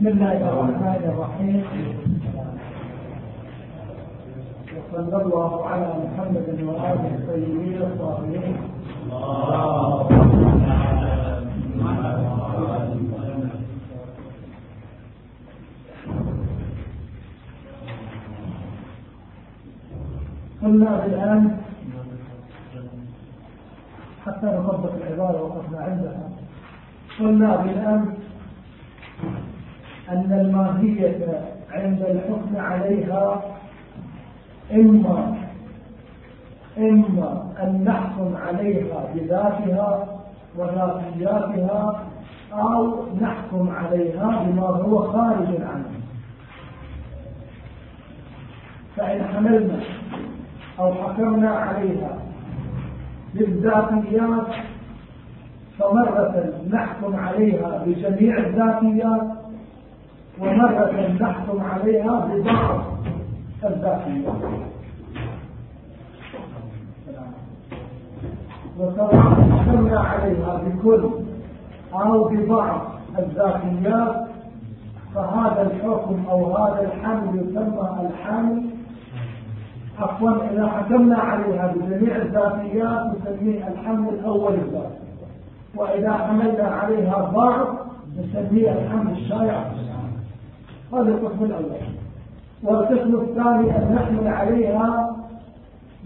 بسم الله الرحمن الرحيم. وصلى الله على محمد وآله الطيبين الطاهرين. قلنا الآن حتى نطبق العبارة وقفنا عندها. قلنا بالأمس أن الماهية عند الحكم عليها إما إما أن نحكم عليها بذاتها وذاتياتها أو نحكم عليها بما هو خارج عنها. فإن حملنا أو حكمنا عليها بالذاتيات فمرة نحكم عليها بجميع الذاتيات ومرة نحكم عليها ببعض الذاتيات وسواء حكمنا عليها بكل أو ببعض الذاتيات فهذا الحكم أو هذا الحمل يسمى الحمل. عفوا إذا حكمنا عليها بجميع الذاتيات نسميه الحمل الأول الذاتي. وإذا حملنا عليها بعض نسميه الحمل الشائع. هذا القسم الأول. والقسم الثاني أن نحمل عليها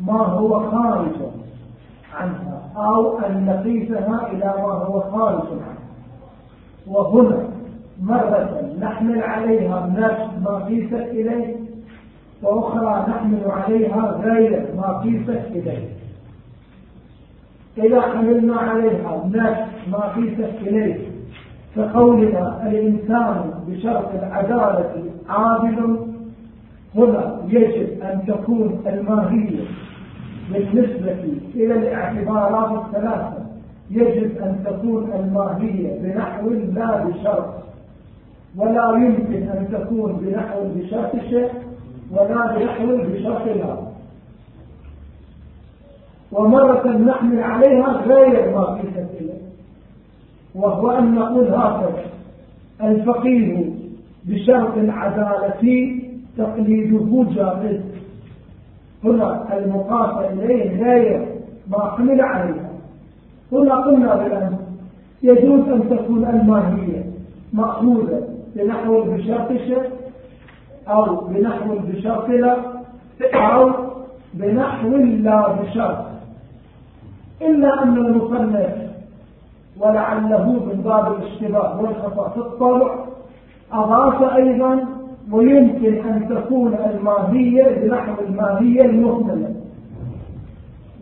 ما هو خارج عنها أو أن نقيسها إلى ما هو خارج عنها. وهنا مرة نحمل عليها نفس ما قيست إليه وأخرى نحمل عليها غير ما قيست إليه. إذا حملنا عليها نفس ما قيست إليه فقولنا الإنسان بشرط العدالة عادل هنا يجب أن تكون الماهية بالنسبة إلى الاعتبارات الثلاثة. يجب أن تكون الماهية بنحو لا بشرط. ولا يمكن أن تكون بنحو بشرط شيء ولا بنحو بشرط لا. ومرة نحمل عليها غير ما في تفكير وهو أن نقول هكذا. الفقيه بشرط العدالة تقليده جائز هنا المقاس إليه غير ما حمل عليها. هنا قلنا بالأمس يجوز أن تكون الماهية مأخوذة بنحو بشرط شيء أو بنحو بشرط لا أو بنحو لا بشرط. إلا أن المصنف ولعله من باب الاشتباه والخطأ في الطلع. أضاف أيضا ويمكن أن تكون الماهية بنحو الماهية المهملة.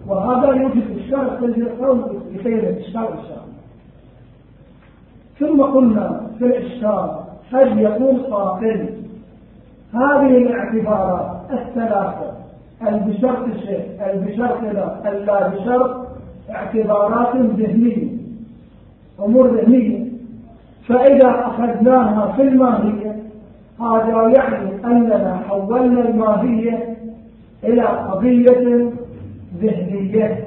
وهذا يوجد الشرط في القول بخير شاء الله. ثم قلنا في الإشكال هل يكون قائل هذه الاعتبارات الثلاثة. البشرط الشيء البشرط لا اللا بشرط اعتبارات ذهنية. أمور ذهنية. فإذا أخذناها في الماهية هذا يعني أننا حولنا الماهية إلى قضية ذهنية.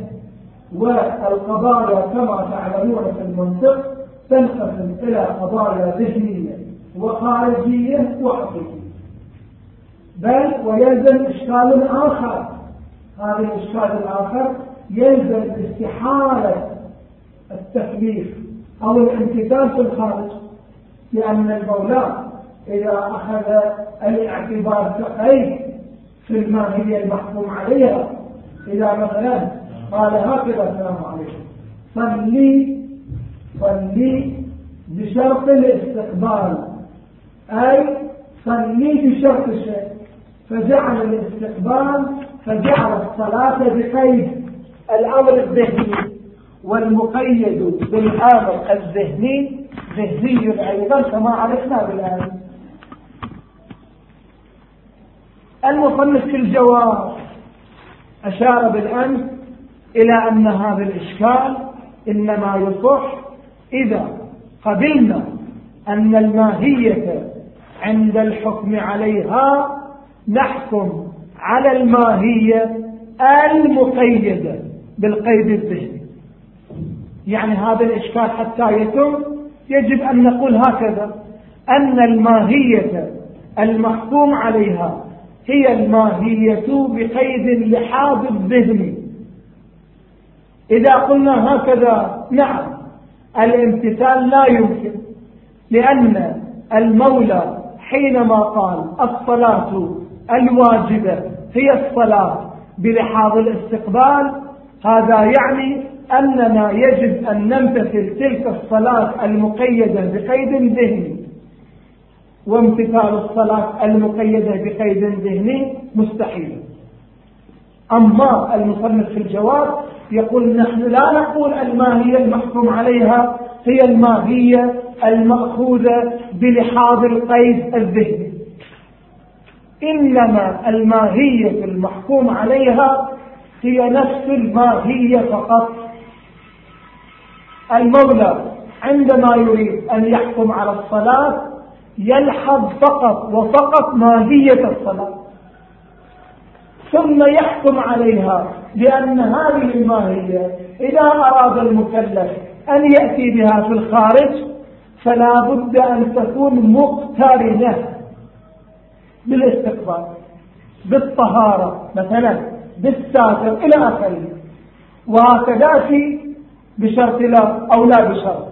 والقضايا كما تعلمون في المنطق تنقسم إلى قضايا ذهنية وخارجية وحقيقية. بل ويلزم إشكال آخر. هذا الإشكال الآخر يلزم استحالة التكليف أو الامتثال في الخارج لأن المولى إذا أخذ الاعتبار كقيد في الماهية المحكوم عليها إذا مثلا قال هكذا السلام عليكم. صلي صلي بشرط الاستقبال. أي صلي بشرط الشيء. فجعل الاستقبال فجعل الصلاة بقيد. الأمر الذهني. والمقيد بالأمر الذهني ذهني أيضا كما عرفنا بالآن المصنف في الجواب أشار بالأمس إلى أن هذا الإشكال إنما يصح إذا قبلنا أن الماهية عند الحكم عليها نحكم على الماهية المقيدة بالقيد الذهني. يعني هذا الإشكال حتى يتم يجب أن نقول هكذا أن الماهية المحكوم عليها هي الماهية بقيد لحاظ الذهن. إذا قلنا هكذا نعم الامتثال لا يمكن لأن المولى حينما قال الصلاة الواجبة هي الصلاة بلحاظ الاستقبال هذا يعني أننا يجب أن نمتثل تلك الصلاة المقيدة بقيد ذهني وامتثال الصلاة المقيدة بقيد ذهني مستحيل. أما المصنف في الجواب يقول نحن لا نقول الماهية المحكوم عليها هي الماهية المأخوذة بلحاظ القيد الذهني. إنما الماهية المحكوم عليها هي نفس الماهية فقط. المولى عندما يريد أن يحكم على الصلاة يلحظ فقط وفقط ماهية الصلاة. ثم يحكم عليها بأن هذه الماهية إذا أراد المكلف أن يأتي بها في الخارج فلا بد أن تكون مقترنة بالاستقبال بالطهارة مثلا بالساتر إلى آخره. وهكذا في بشرط لا أو لا بشرط.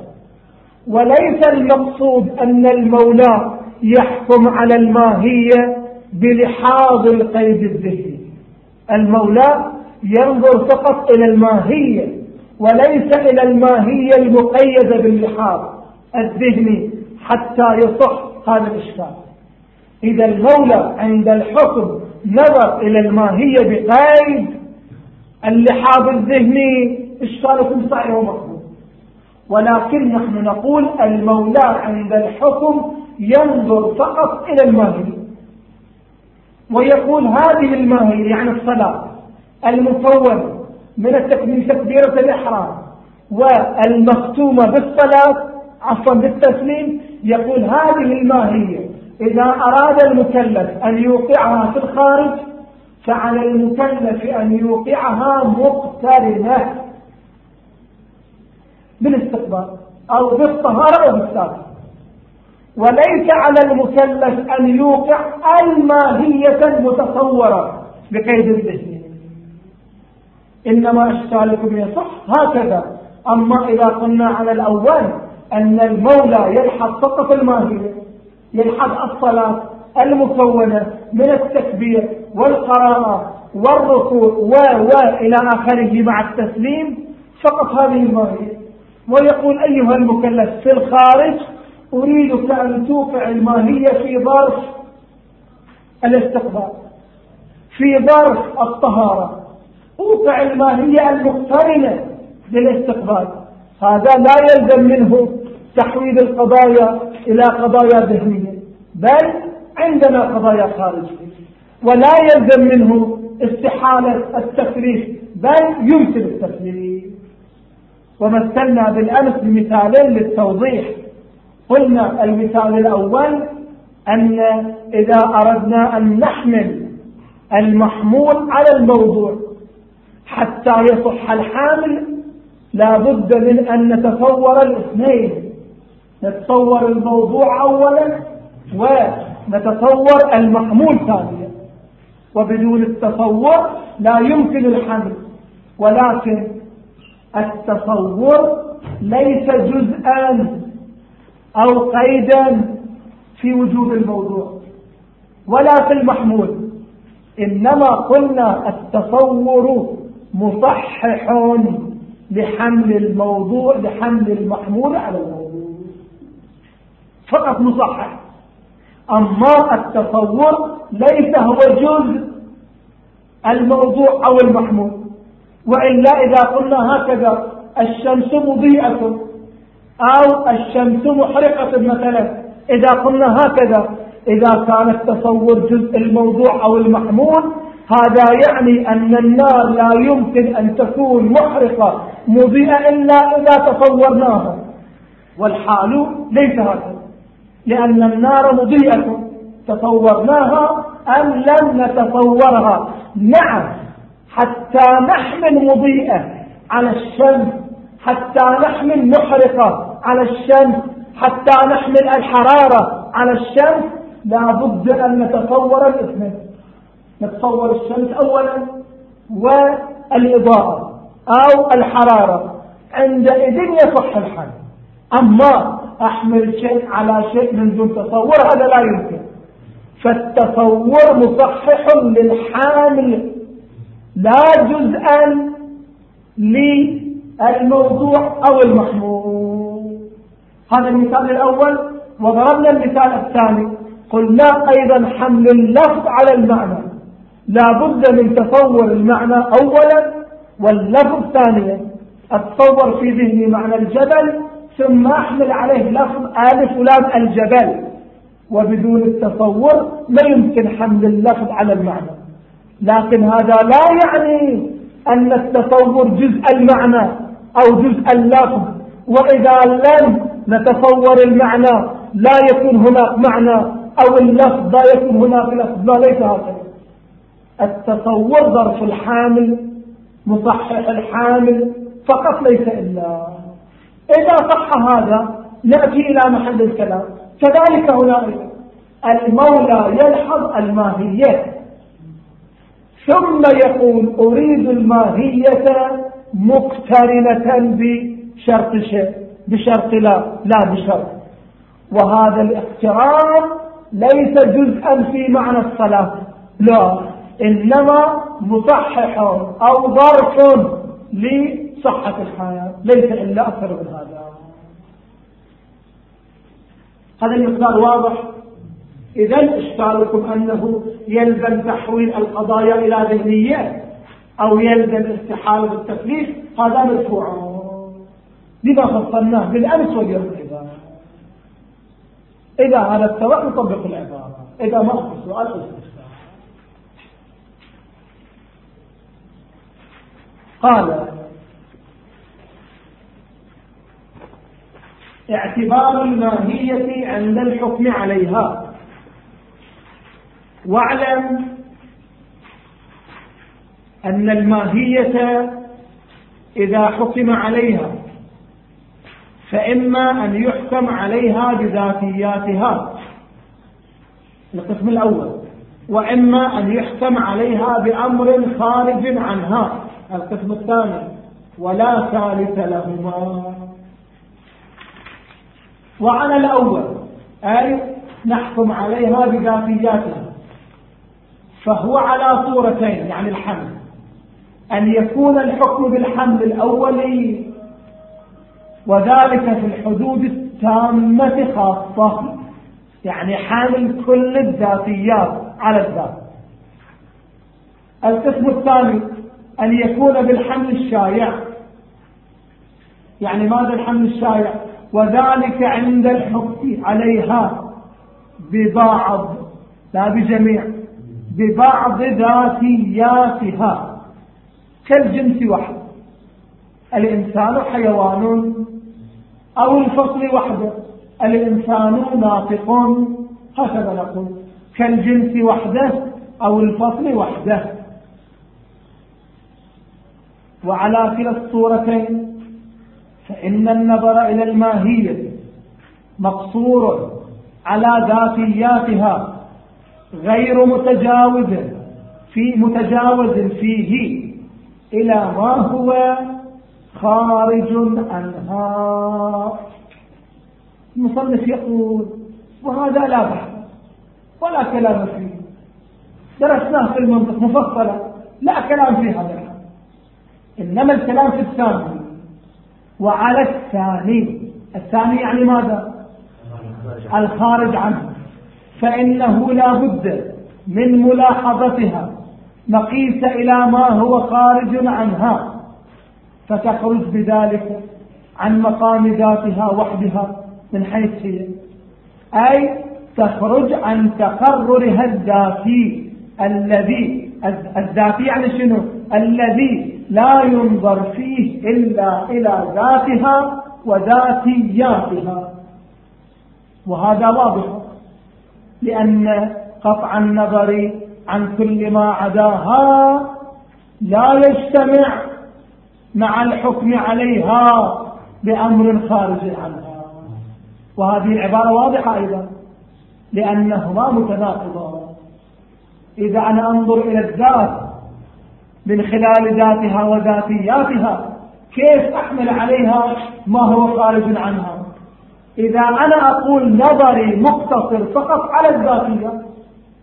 وليس المقصود أن المولى يحكم على الماهية بلحاظ القيد الذهني. المولى ينظر فقط إلى الماهية وليس إلى الماهية المقيدة باللحاظ الذهني حتى يصح هذا الإشكال. إذا المولى عند الحكم نظر إلى الماهية بقيد اللحاظ الذهني إشكالكم صحيح ومقبول ولكن نحن نقول المولى عند الحكم ينظر فقط إلى الماهية ويقول هذه الماهية يعني الصلاة المكونة من التكبير تكبيرة الإحرام والمختومة بالصلاة عفوا بالتسليم يقول هذه الماهية إذا أراد المكلف أن يوقعها في الخارج فعلى المكلف أن يوقعها مقترنة. بالاستقبال. أو بالطهارة أو بالسابق. وليس على المكلف أن يوقع الماهية المتصورة بقيد الذهن إنما أشكالكم يصح هكذا. أما إذا قلنا على الأول أن المولى يلحظ فقط الماهية يلحظ الصلاة المكونة من التكبير والقراءة والركوع و و إلى آخره مع التسليم فقط هذه الماهية. ويقول أيها المكلف في الخارج أريدك أن توقع الماهية في ظرف الاستقبال في ظرف الطهارة. أوقع الماهية المقترنة بالاستقبال هذا لا يلزم منه تحويل القضايا إلى قضايا ذهنية بل عندنا قضايا خارجية. ولا يلزم منه استحالة التكليف بل يمكن التكليف ومثلنا بالأمس بمثالين للتوضيح. قلنا المثال الأول أن إذا أردنا أن نحمل المحمول على الموضوع حتى يصح الحامل لا بد من أن نتصور الاثنين. نتصور الموضوع أولا ونتصور المحمول ثانيا. وبدون التصور لا يمكن الحمل. ولكن التصور ليس جزءا أو قيدا في وجود الموضوع ولا في المحمول. إنما قلنا التصور مصحح لحمل الموضوع لحمل المحمول على الموضوع. فقط مصحح. أما التصور ليس هو جزء الموضوع أو المحمول. وإلا إذا قلنا هكذا الشمس مضيئة أو الشمس محرقة مثلا. إذا قلنا هكذا إذا كان التصور جزء الموضوع أو المحمول هذا يعني أن النار لا يمكن أن تكون محرقة مضيئة إلا إذا تصورناها. والحال ليس هكذا لأن النار مضيئة تصورناها أم لم نتصورها. نعم حتى نحمل مضيئة على الشمس حتى نحمل محرقة على الشمس حتى نحمل الحرارة على الشمس. لا بد أن نتصور الاثنين نتصور الشمس أولا والإضاءة أو الحرارة. عندئذ يصح الحال. أما أحمل شيء على شيء من دون تصور هذا لا يمكن. فالتصور مصحح للحامل لا جزءا للموضوع أو المحمول. هذا المثال الأول وضربنا المثال الثاني. قلنا أيضا حمل اللفظ على المعنى. لا بد من تصور المعنى أولا واللفظ ثانيا. أتصور في ذهني معنى الجبل ثم أحمل عليه لفظ آل فلان الجبل. وبدون التصور ما يمكن حمل اللفظ على المعنى. لكن هذا لا يعني أن التصور جزء المعنى أو جزء اللفظ. وإذا لم نتصور المعنى لا يكون هناك معنى أو اللفظ لا يكون هناك لفظ. لا ليس هكذا التصور ظرف الحامل مصحح الحامل فقط ليس إلا. إذا صح هذا نأتي إلى محل الكلام. كذلك هنا المولى يلحظ الماهية. ثم يقول أريد الماهية مقترنة بشرط شيء بشرط لا لا بشرط. وهذا الاقتران ليس جزءا في معنى الصلاة. لا إنما مصحح أو ظرف لصحة الحياة. ليس إلا أكثر من هذا. هذا المثال واضح. إذا إشكالكم أنه يلزم تحويل القضايا إلى ذهنيات أو يلزم استحالة التكليف هذا مرفوع لما فصلناه بالأمس واليوم إذا إذا هذا السواء نطبق العبارة. إذا ما في سؤال. قال اعتبار الماهية عند الحكم عليها. واعلم أن الماهية إذا حكم عليها فإما أن يحكم عليها بذاتياتها. القسم الأول وإما أن يحكم عليها بأمر خارج عنها. القسم الثاني ولا ثالث لهما. وعلى الأول أي نحكم عليها بذاتياتها. فهو على صورتين يعني الحمل. أن يكون الحكم بالحمل الأولي وذلك في الحدود التامة خاصة يعني حامل كل الذاتيات على الذات. القسم الثاني أن يكون بالحمل الشائع. يعني ماذا الحمل الشائع؟ وذلك عند الحكم عليها ببعض لا بجميع. ببعض ذاتياتها كالجنس وحده. الإنسان حيوان أو الفصل وحده. الإنسان ناطق. هكذا نقول. كالجنس وحده أو الفصل وحده. وعلى كلا الصورتين فإن النظر إلى الماهية مقصور على ذاتياتها. غير متجاوز في متجاوز فيه إلى ما هو خارج عنها. المصنف يقول وهذا لا بحث ولا كلام فيه. درسناه في المنطق مفصلا لا كلام في هذا إنما الكلام في الثاني. وعلى الثاني. الثاني يعني ماذا؟ الخارج عنه. فإنه لا بد من ملاحظتها. مقيس إلى ما هو خارج عنها فتخرج بذلك عن مقام ذاتها وحدها من حيث هي. أي تخرج عن تقررها الذاتي الذي الذاتي يعني شنو؟ الذي لا ينظر فيه إلا إلى ذاتها وذاتياتها. وهذا واضح. لأن قطع النظر عن كل ما عداها لا يجتمع مع الحكم عليها بأمر خارج عنها. وهذه العبارة واضحة أيضا لأنهما متناقضان إذا أنا أنظر إلى الذات من خلال ذاتها وذاتياتها كيف أحمل عليها ما هو خارج عنها؟ إذا أنا أقول نظري مقتصر فقط على الذاتية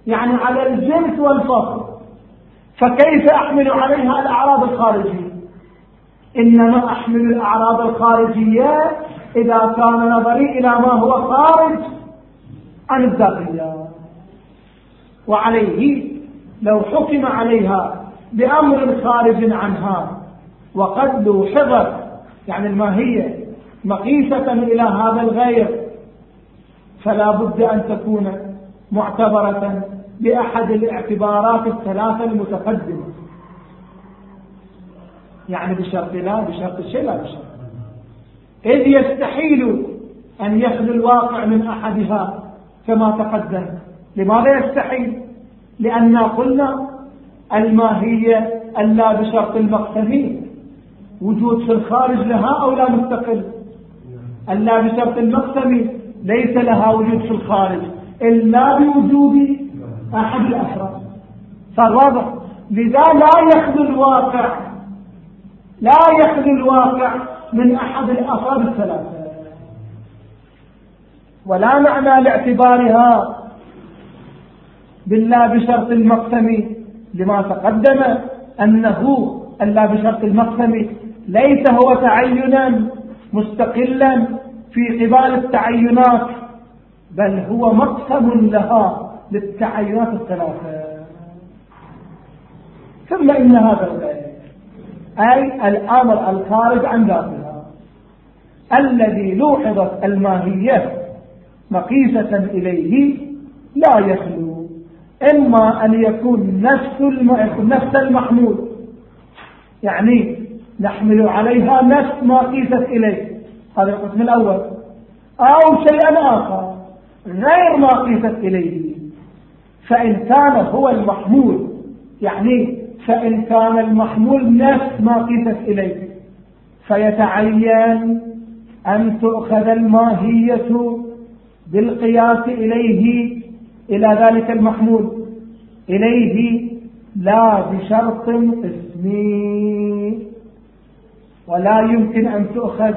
يعني على الجنس والفصل فكيف أحمل عليها الأعراض الخارجية؟ إنما أحمل الأعراض الخارجية إذا كان نظري إلى ما هو خارج عن الذاتية. وعليه لو حكم عليها بأمر خارج عنها وقد لوحظت يعني الماهية مقيسة إلى هذا الغير فلا بد أن تكون معتبرة بأحد الاعتبارات الثلاثة المتقدمة. يعني بشرط لا بشرط الشيء لا بشرط. إذ يستحيل أن يخلو الواقع من أحدها كما تقدم. لماذا يستحيل؟ لأننا قلنا الماهية ألا بشرط المقسمين وجود في الخارج لها أو لا مستقل؟ ألا بشرط المقسم ليس لها وجود في الخارج إلا بوجود أحد الأفراد. واضح لذا لا يخلو الواقع لا يخلو الواقع من أحد الأفراد الثلاثة. ولا معنى لاعتبارها بالله بشرط المقسم لما تقدم أنه ألا بشرط المقسم ليس هو تعينا مستقلا في قبال التعينات بل هو مقسم لها للتعينات الثلاثة. ثم إن هذا الغير أي الأمر الخارج عن ذاتها الذي لوحظت الماهية مقيسة إليه لا يخلو إما أن يكون نفس نفس المحمول يعني نحمل عليها نفس ما قيست إليه. هذا القسم الأول. أو شيئا آخر غير ما قيست إليه. فإن كان هو المحمول يعني فإن كان المحمول نفس ما قيست إليه. فيتعين أن تؤخذ الماهية بالقياس إليه إلى ذلك المحمول. إليه لا بشرط اسمي. ولا يمكن أن تؤخذ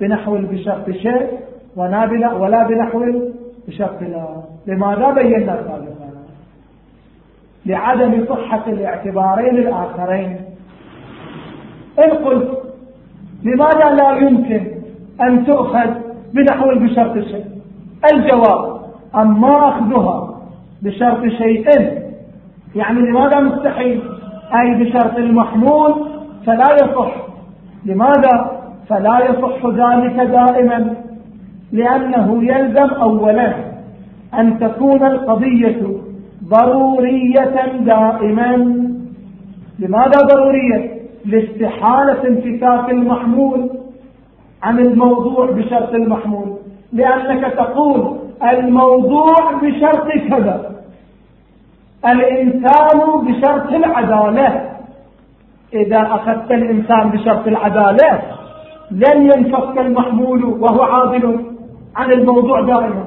بنحو بشرط شيء ولا بنحو بشرط لا. لماذا بينا سابقا لعدم صحة الاعتبارين الآخرين. إن قلت لماذا لا يمكن أن تؤخذ بنحو بشرط شيء؟ الجواب أما أخذها بشرط شيء يعني لماذا مستحيل؟ أي بشرط المحمول فلا يصح. لماذا؟ فلا يصح ذلك دائما. لأنه يلزم أولا أن تكون القضية ضرورية دائما. لماذا ضرورية؟ لاستحالة انفكاك المحمول عن الموضوع بشرط المحمول. لأنك تقول الموضوع بشرط كذا الإنسان بشرط العدالة. إذا أخذت الإنسان بشرط العدالة لن ينفك المحمول وهو عادل عن الموضوع دائما.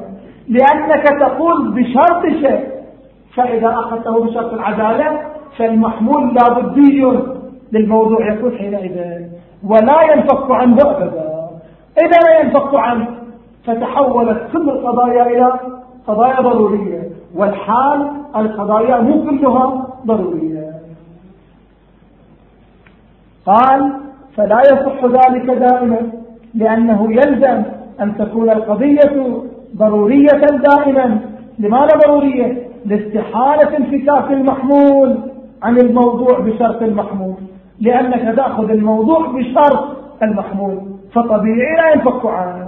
لأنك تقول بشرط شيء فإذا أخذته بشرط العدالة فالمحمول لابدي للموضوع يكون حينئذ. ولا ينفك عنه أبدا. إذا لا ينفك عنه فتحولت كل القضايا إلى قضايا ضرورية. والحال القضايا مو كلها ضرورية. قال فلا يصح ذلك دائما لأنه يلزم أن تكون القضية ضرورية دائما. لماذا ضرورية؟ لاستحالة انفكاك المحمول عن الموضوع بشرط المحمول. لأنك تأخذ الموضوع بشرط المحمول فطبيعي لا ينفك عنه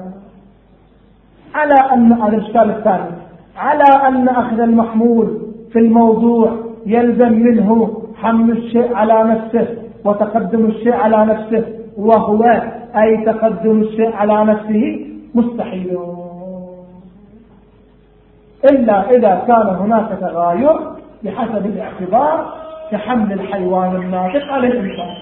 على أن هذا الإشكال الثاني على أن أخذ المحمول في الموضوع يلزم منه حمل الشيء على نفسه. وتقدم الشيء على نفسه. وهو أي تقدم الشيء على نفسه مستحيل. إلا إذا كان هناك تغاير بحسب الاعتبار كحمل الحيوان الناطق على الإنسان.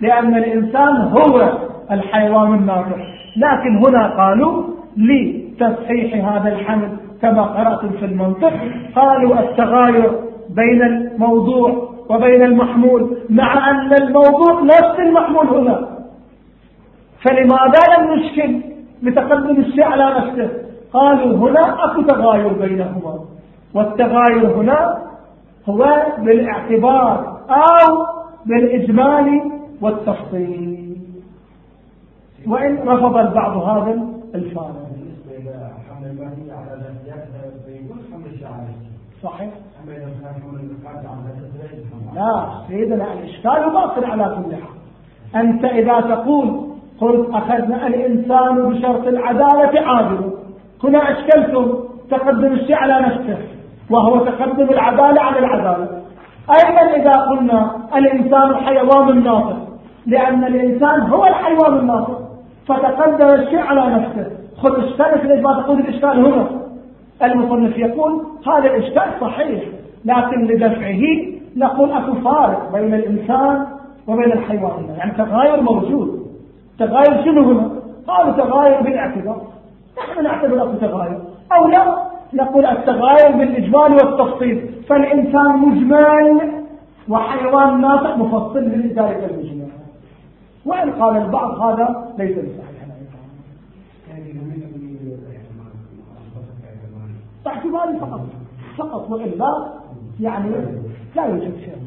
لأن الإنسان هو الحيوان الناطق. لكن هنا قالوا لتصحيح هذا الحمل كما قرأتم في المنطق قالوا التغاير بين الموضوع وبين المحمول مع أن الموضوع نفس المحمول هنا. فلماذا لم نشكل بتقدم الشيء على نفسه؟ قالوا هنا أكو تغاير بينهما. والتغاير هنا هو بالاعتبار أو بالإجمال والتفصيل. وإن رفض البعض هذا الفارق. صحيح. لا سيدنا الإشكال باطل على كل حال. أنت إذا تقول قلت أخذنا الإنسان بشرط العدالة عادل. هنا أشكلتم تقدم الشيء على نفسه وهو تقدم العدالة على العدالة. أيضا إذا قلنا الإنسان حيوان ناطق لأن الإنسان هو الحيوان الناطق فتقدم الشيء على نفسه. خذ اشترك ليش ما تقول الإشكال هنا. المصنف يقول هذا الإشكال صحيح لكن لدفعه نقول أكو فارق بين الإنسان وبين الحيوان. يعني تغاير موجود. تغاير شنو هنا قالوا تغاير بالاعتبار. نحن نعتبر أكو تغاير. أو لا نقول التغاير بالإجمال والتفصيل. فالإنسان مجمل وحيوان ناطق مفصل لذلك المجمل. وإن قال البعض هذا ليس بصحيح. باعتبار فقط. فقط وإلا يعني لا يوجد شيء.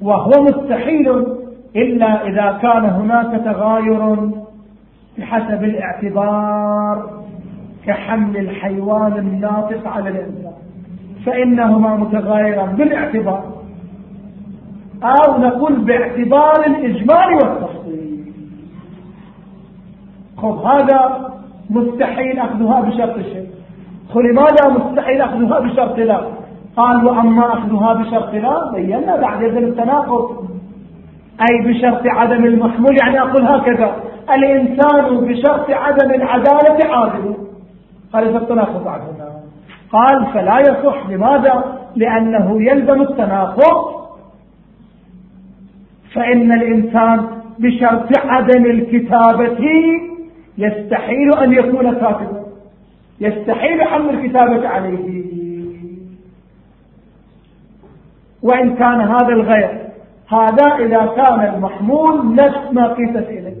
وهو مستحيل إلا إذا كان هناك تغاير بحسب الاعتبار كحمل الحيوان الناطق على الإنسان. فإنهما متغايران بالاعتبار. أو نقول باعتبار الإجمال والتفصيل. خب هذا مستحيل أخذها بشرط الشيء لماذا مستحيل أخذها بشرط لا؟ قال وأما أخذها بشرط لا بينا بعد يزل التناقض. أي بشرط عدم المحمول يعني أقول هكذا. الإنسان بشرط عدم العدالة عادل. قال التناقض عدنا قال فلا يصح. لماذا؟ لأنه يلزم التناقض. فإن الإنسان بشرط عدم الكتابة يستحيل أن يكون كاتبا. يستحيل حمل الكتابة عليه. وإن كان هذا الغير هذا إذا كان المحمول نفس ما قيست إليه.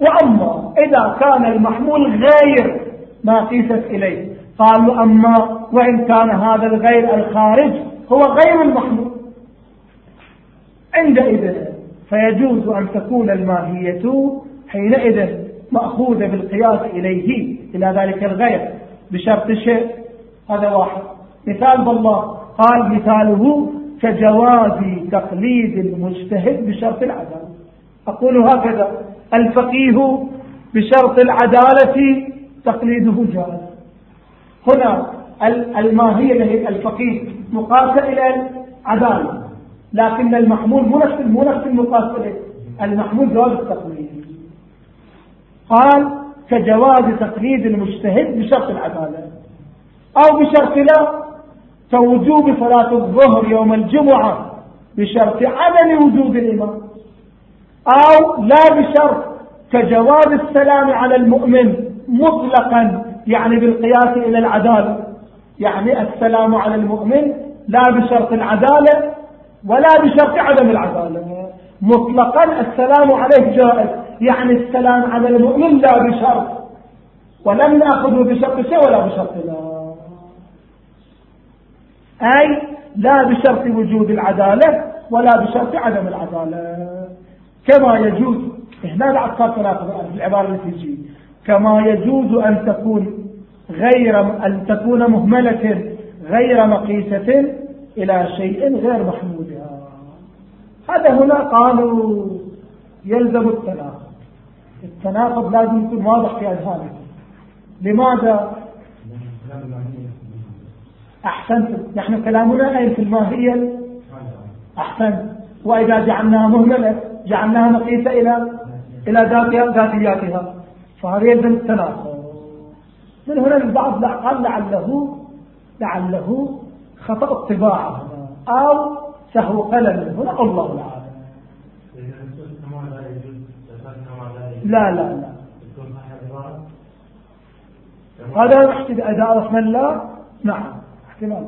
وأما إذا كان المحمول غير ما قيست إليه قالوا أما وإن كان هذا الغير الخارج هو غير المحمول. عندئذ فيجوز أن تكون الماهية حينئذ مأخوذة بالقياس إليه إلى ذلك الغير بشرط شيء. هذا واحد. مثال بالله قال مثاله كجواز تقليد المجتهد بشرط العدالة. أقول هكذا الفقيه بشرط العدالة تقليده جائز. هنا الماهية الفقيه مقاسة إلى العدالة لكن المحمول مو نفس مو نفس المقاس المحمول جواز التقليد. قال كجواز تقليد المجتهد بشرط العدالة أو بشرط لا كوجوب صلاة الظهر يوم الجمعة بشرط عدم وجود الإمام أو لا بشرط كجواز السلام على المؤمن مطلقا يعني بالقياس إلى العدالة يعني السلام على المؤمن لا بشرط العدالة ولا بشرط عدم العدالة مطلقا السلام عليه جائز. يعني السلام على المؤمن لا بشرط. ولم نأخذه بشرط شيء ولا بشرط لا. أي لا بشرط وجود العدالة ولا بشرط عدم العدالة. كما يجوز هنا صار ثلاثة العبارة التي تجي كما يجوز أن تكون غير أن تكون مهملة غير مقيسة إلى شيء غير محمودها. هذا هنا قالوا يلزم التناقض التناقض لازم يكون واضح في أذهانكم لماذا؟ أحسنت. نحن كلامنا أي في الماهية أحسنت. وإذا جعلناها مهملة جعلناها مقيسة إلى إلى ذاتها ذاتياتها. فهذا يلزم التناقض. من هنا البعض قال لعله لعله خطأ الطباعة أو سهو قلم هنا. الله العالم. لا لا لا. هذا إذا أردنا لا نعم. احتمال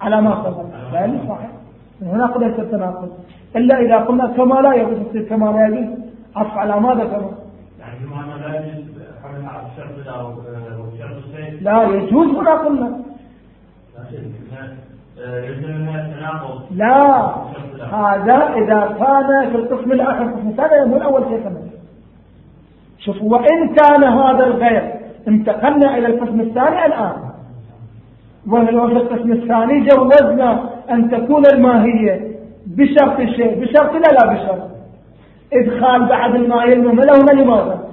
على ما قبل لا صحيح. هنا قد يصير تناقض إلا إذا قلنا كما لا يجوز يصير كما لا يجوز عطف على ماذا كما يعني بما لا يجوز حمل على الشرط أو الشرط لا يجوز هنا قلنا. لا. هذا إذا كان في القسم الآخر القسم الثاني مو الأول كيف شوف وإن كان هذا الغير انتقلنا إلى القسم الثاني الآن. وفي القسم الثاني؟ جوزنا أن تكون الماهية بشرط الشيء بشرط لا لا بشرط. إدخال بعد الماهية المهملة هنا لماذا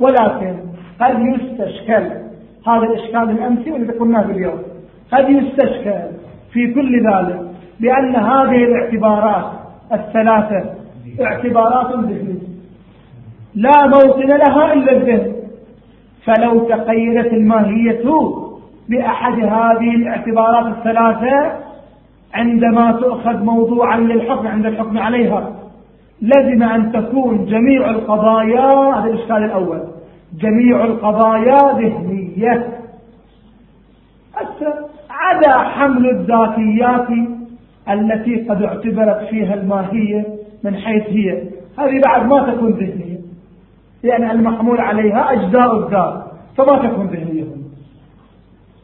ولكن قد يستشكل هذا الإشكال الأمسي والذي قلناه اليوم. قد يستشكل في كل ذلك لأن هذه الاعتبارات الثلاثة اعتبارات ذهنية. لا موطن لها إلا الذهن. فلو تقيدت الماهية بأحد هذه الاعتبارات الثلاثة عندما تؤخذ موضوعا للحكم عند الحكم عليها لازم أن تكون جميع القضايا هذا الإشكال الأول. جميع القضايا ذهنية. عدا حمل الذاتيات التي قد اعتبرت فيها الماهية من حيث هي. هذه بعد ما تكون ذهنية. لأن المحمول عليها أجزاء الذات فما تكون ذهنية.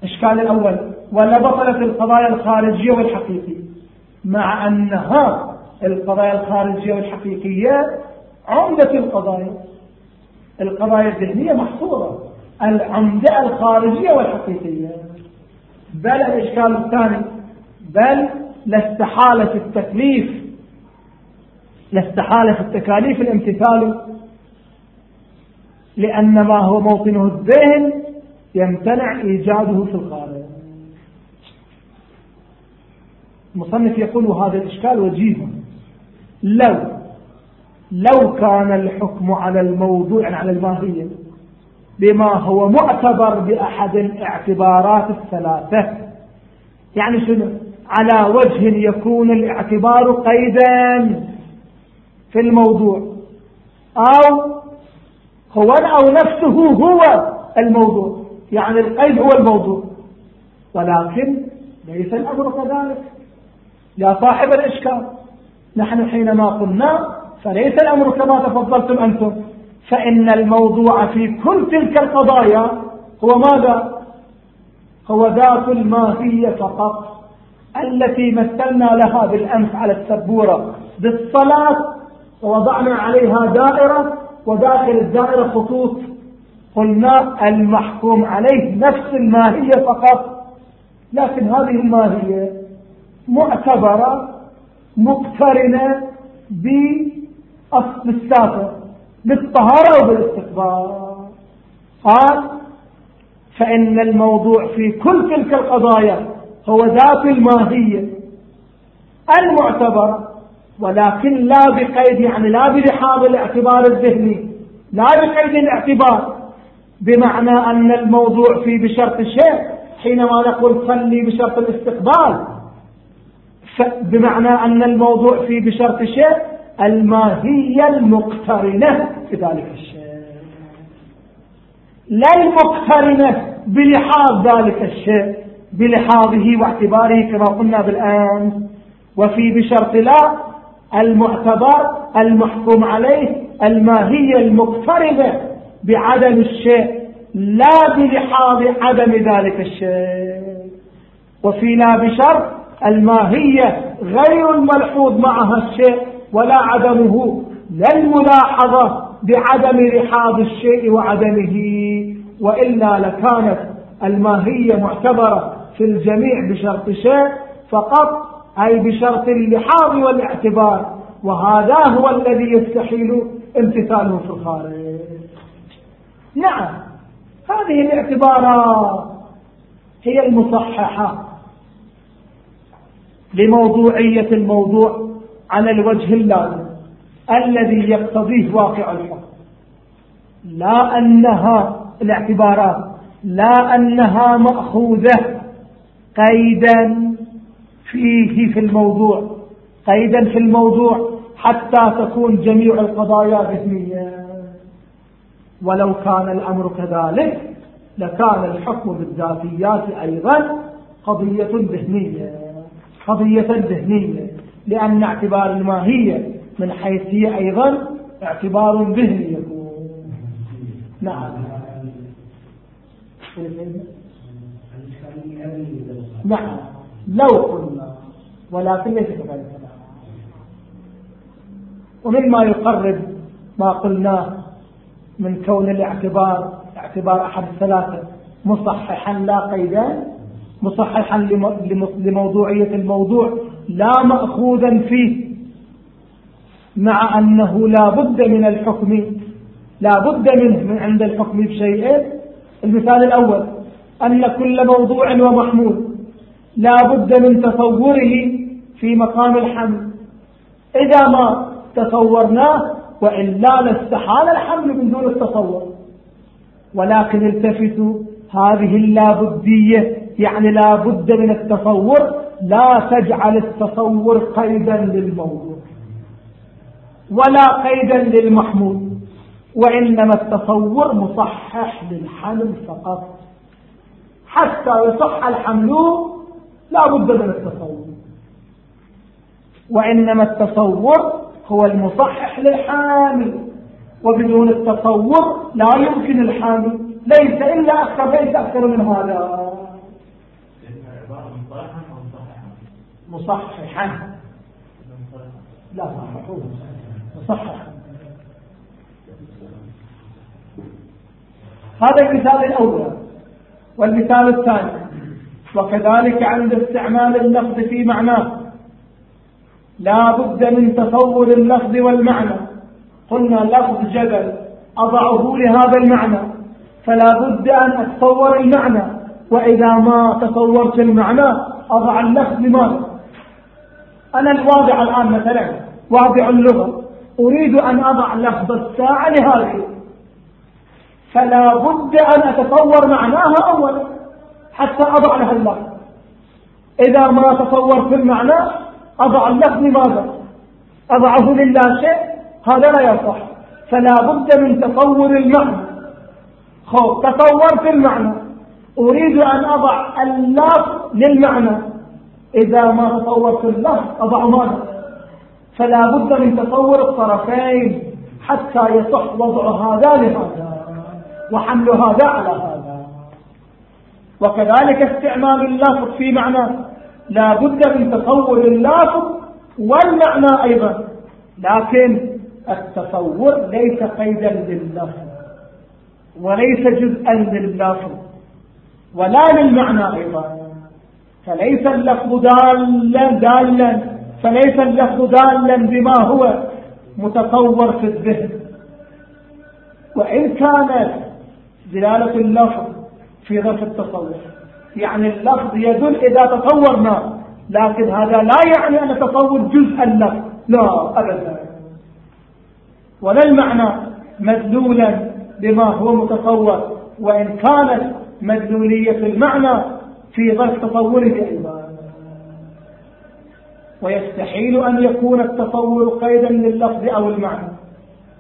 الإشكال الأول ولا بطلت القضايا الخارجية والحقيقية. مع أنها القضايا الخارجية والحقيقية عمدة القضايا. القضايا الذهنية محصورة. العمدة الخارجية والحقيقية. بل الإشكال الثاني بل لاستحالة التكليف لاستحالة التكاليف الامتثال لأن ما هو موطنه الذهن يمتنع إيجاده في الخارج. المصنف يقول هذا الإشكال وجيه. لو لو كان الحكم على الموضوع يعني على الماهية بما هو معتبر بأحد الاعتبارات الثلاثة. يعني شنو؟ على وجه يكون الاعتبار قيدا في الموضوع. أو هو أو نفسه هو الموضوع. يعني القيد هو الموضوع. ولكن ليس الأمر كذلك. يا صاحب الإشكال نحن حينما قلنا فليس الأمر كما تفضلتم أنتم. فإن الموضوع في كل تلك القضايا هو ماذا؟ هو ذات الماهية فقط التي مثلنا لها بالأمس على السبورة. بالصلاة ووضعنا عليها دائرة وداخل الدائرة خطوط. قلنا المحكوم عليه نفس الماهية فقط لكن هذه الماهية معتبرة مقترنة بأصل السافر بالطهارة وبالاستقبال قال فإن الموضوع في كل تلك القضايا هو ذات الماهية المعتبرة ولكن لا بقيد يعني لا بلحاظ الاعتبار الذهني لا بقيد الاعتبار بمعنى أن الموضوع فيه بشرط الشيء حينما نقول صلي بشرط الاستقبال بمعنى أن الموضوع فيه بشرط الشيء الماهية المقترنة في ذلك الشيء. لا المقترنة بلحاظ ذلك الشيء بلحاظه واعتباره كما قلنا بالآن. وفي بشرط لا المعتبر المحكوم عليه الماهية المقتربة بعدم الشيء لا بلحاظ عدم ذلك الشيء. وفي لا بشرط الماهية غير الملحوظ معها الشيء ولا عدمه لا الملاحظة بعدم لحاظ الشيء وعدمه. وإلا لكانت الماهية معتبرة في الجميع بشرط شيء فقط أي بشرط اللحاظ والاعتبار. وهذا هو الذي يستحيل امتثاله في الخارج. نعم هذه الاعتبارات هي المصححة لموضوعية الموضوع. على الوجه اللازم الذي يقتضيه واقع الحكم لا أنها الاعتبارات لا أنها مأخوذة. قيدا فيه في الموضوع قيدا في الموضوع حتى تكون جميع القضايا ذهنية. ولو كان الأمر كذلك لكان الحكم بالذاتيات أيضا قضية ذهنية قضية ذهنية. لأن اعتبار الماهية من حيث هي أيضا اعتبار ذهني يكون. نعم. نعم. لو قلنا ولكن ليس كذلك. ومما يقرب ما قلناه من كون الاعتبار اعتبار أحد الثلاثة مصححا لا قيدان مصححا لموضوعية الموضوع لا مأخوذا فيه مع أنه لا بد من الحكم لا بد منه من عند الحكم بشيء. المثال الأول أن كل موضوع ومحمول لا بد من تصوره في مقام الحمل. إذا ما تصورناه وإلا لاستحال الحمل من دون التصور. ولكن التفتوا هذه اللابدية يعني لا بد من التصور لا تجعل التصور قيدا للموضوع ولا قيدا للمحمول وإنما التصور مصحح للحمل فقط. حتى يصح الحمل لا بد من التصور. وإنما التصور هو المصحح للحامل وبدون التصور لا يمكن الحامل. ليس إلا أكثر ليس أكثر من هذا. مصححا لا صححوه مصححا هذا المثال الأول والمثال الثاني. وكذلك عند استعمال اللفظ في معناه. لا بد من تصور اللفظ والمعنى. قلنا لفظ جبل أضعه لهذا المعنى. فلا بد أن أتصور المعنى. وإذا ما تصورت المعنى أضع اللفظ لماذا؟ أنا الواضع الآن مثلا واضع اللغة. أريد أن أضع لفظ الساعة لهذه. فلا بد أن أتصور معناها أولا حتى أضع لها اللفظ إذا ما تصورت المعنى أضع اللفظ لماذا؟ أضعه لله شيء؟ هذا لا يصح. فلا بد من تصور المعنى. خوف تصورت المعنى. أريد أن أضع اللفظ للمعنى. إذا ما تصورت اللفظ أضع ماذا فلا بد من تصور الطرفين حتى يصح وضع هذا لهذا وحمل هذا على هذا. وكذلك استعمال اللفظ في معنى لا بد من تصور اللفظ والمعنى أيضا. لكن التصور ليس قيدا لللفظ وليس جزءا لللفظ ولا للمعنى أيضا. فليس اللفظ دالا دالا فليس اللفظ دالا بما هو متصور في الذهن. وإن كانت دلالة اللفظ في ظرف التصور يعني اللفظ يدل إذا تصورنا لكن هذا لا يعني أن تصور جزء اللفظ. لا أبدا. ولا المعنى مدلولا بما هو متصور وإن كانت مدلولية المعنى في ظرف تصوره أيضا. ويستحيل أن يكون التصور قيدا لللفظ أو المعنى.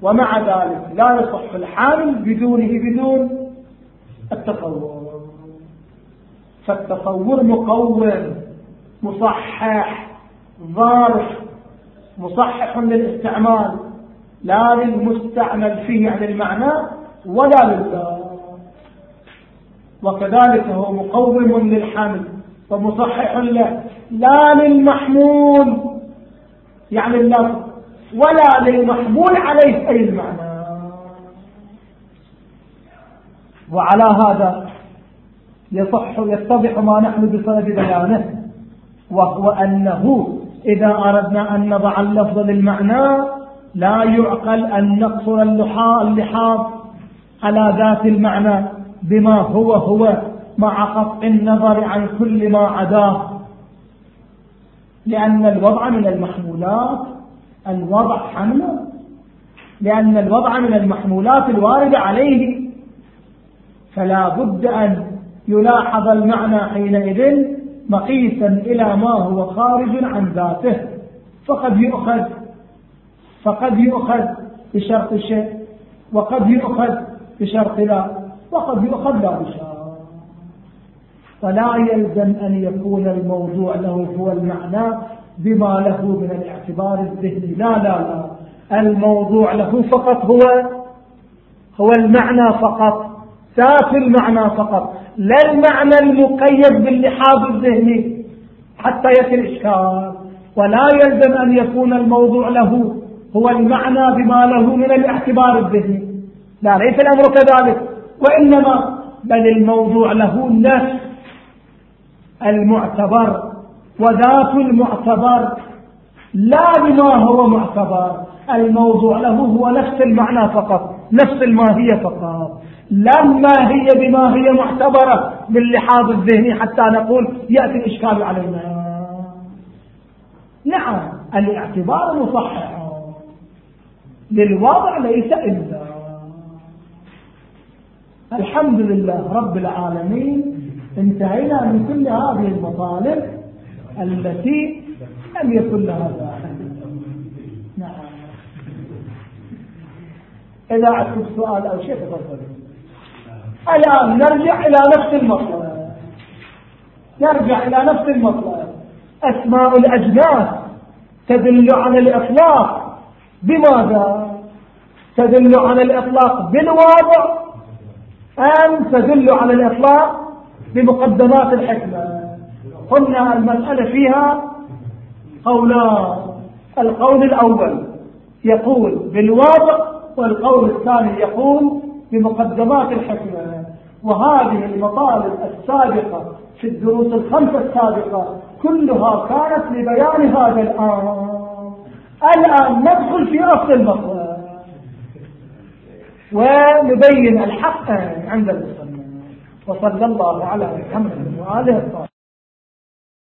ومع ذلك لا يصح الحامل بدونه بدون التصور فالتصور مقوم مصحح ظارف مصحح للاستعمال. لا للمستعمل فيه عن المعنى ولا للذات وكذلك هو مقوم للحمل ومصحح له. لا للمحمول يعني اللفظ ولا للمحمول عليه أي المعنى. وعلى هذا يصح يتضح ما نحن بصدد بيانه وهو أنه إذا أردنا أن نضع اللفظ للمعنى لا يعقل أن نقصر اللحاظ على ذات المعنى. بما هو هو مع قطع النظر عن كل ما عداه. لأن الوضع من المحمولات الوضع حمله لأن الوضع من المحمولات الواردة عليه. فلا بد أن يلاحظ المعنى حينئذ مقيسا إلى ما هو خارج عن ذاته. فقد يؤخذ فقد يؤخذ بشرط الشيء وقد يؤخذ بشرط لا. وقد يؤخذ بشرط فلا يلزم أن يكون الموضوع له هو المعنى بما له من الاعتبار الذهني. لا لا لا. الموضوع له فقط هو هو المعنى فقط. ذات المعنى فقط. لا المعنى المقيد باللحاظ الذهني حتى يأتي الإشكال. ولا يلزم أن يكون الموضوع له هو المعنى بما له من الاعتبار الذهني. لا ليس الأمر كذلك. وإنما بل الموضوع له نفس المعتبر وذات المعتبر لا بما هو معتبر. الموضوع له هو نفس المعنى فقط نفس الماهية فقط. لما هي بما هي معتبرة باللحاظ الذهني حتى نقول يأتي الإشكال علينا. نعم الاعتبار مصحح. للوضع ليس إلا الحمد لله رب العالمين انتهينا من كل هذه المطالب التي لم يكن لها نعم. إذا عندك سؤال أو شيء تفضل الآن نرجع إلى نفس المطلب. نرجع إلى نفس المطلب. أسماء الأجناس تدل على الإطلاق بماذا؟ تدل على الإطلاق بالواضع أم تدل على الإطلاق بمقدمات الحكمة. قلنا المسألة فيها قولان القول الأول يقول بالواضع والقول الثاني يقول بمقدمات الحكمة. وهذه المطالب السابقة في الدروس الخمسة السابقة كلها كانت لبيان هذا الآن. الآن ندخل في أصل المطلب. ونبين الحق عند المسلمين. وصلى الله على محمد وآله الطاهر